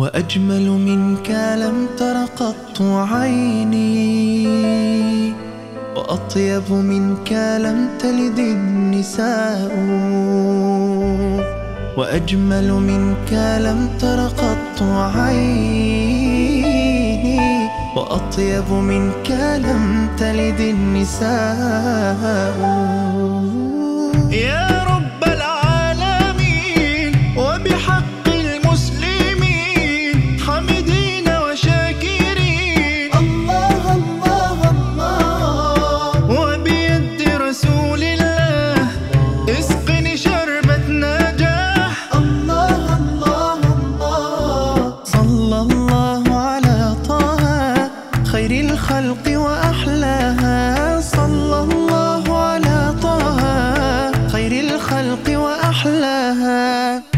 وأجمل منك لم تر قط عيني. وأطيب منك لم تلد النساء. وأجمل منك لم تر قط عيني. وأطيب منك لم تلد النساء.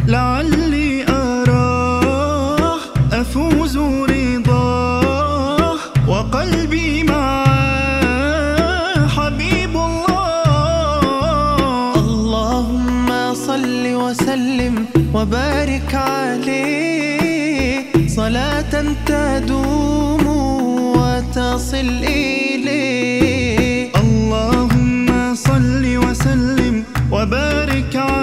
لعلي أراه أفوز رضاه وقلبي معاه حبيب الله. اللهم صل وسلم وبارك عليه صلاة تدوم وتصل إليه. اللهم صل وسلم وبارك عليه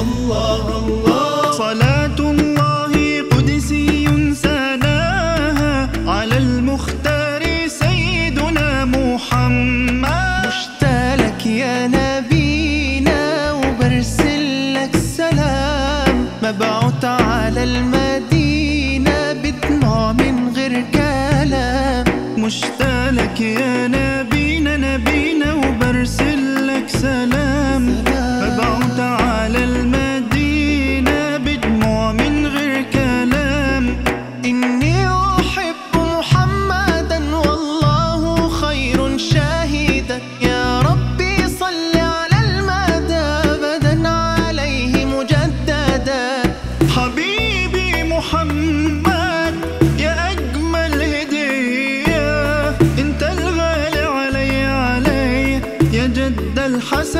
الله الله صلاة الله قدسي سناها على المختار سيدنا محمد. يا نبينا وبرسل لك سلام حبيبي محمد يا أجمل هدية. أنت الغالي علي علي. يا جد الحسنين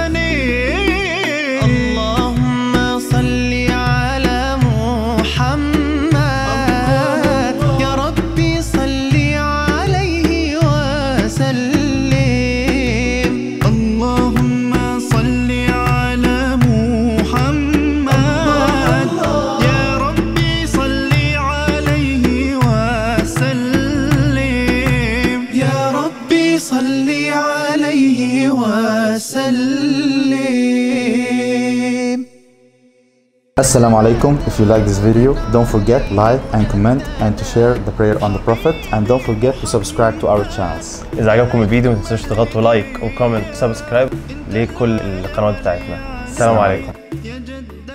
وسلم Assalamu alaikum. If you like this video, don't forget like and comment and to share the prayer on the Prophet and don't forget to subscribe to our channels. إذا عجبكم الفيديو ما تنسوش تضغطوا لايك وكومنت وسبسكرايب لكل القنوات بتاعتنا السلام عليكم يا جد